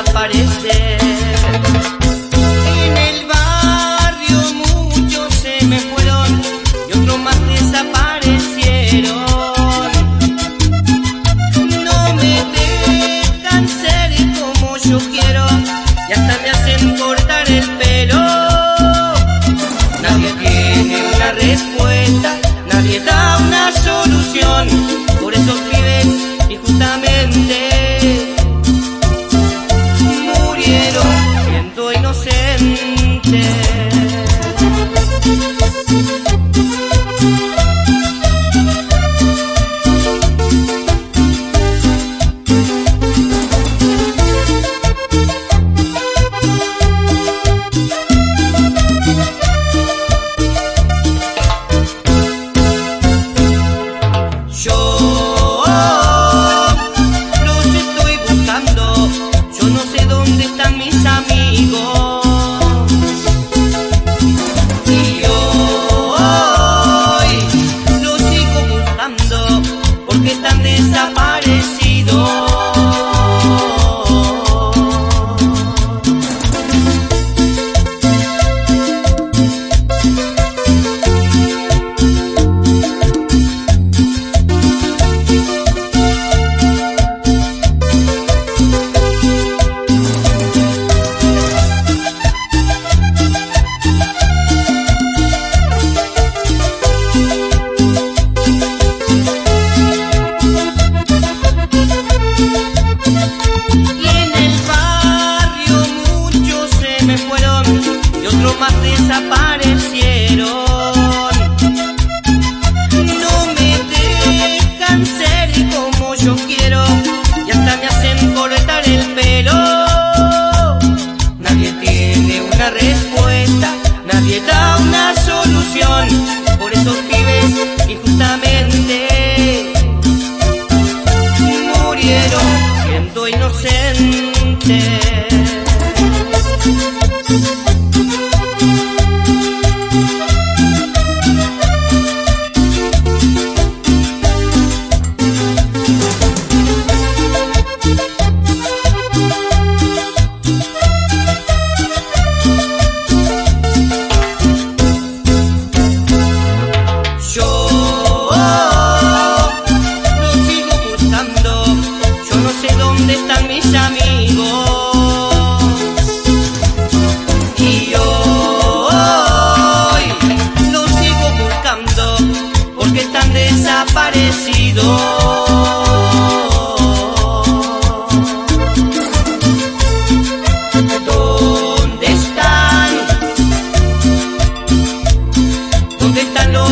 aparece. una respuesta, nadie da una solución por esos pibes injustamente murieron siendo inocentes.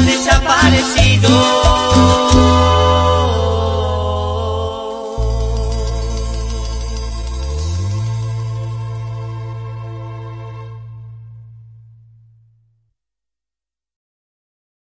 desaparecido.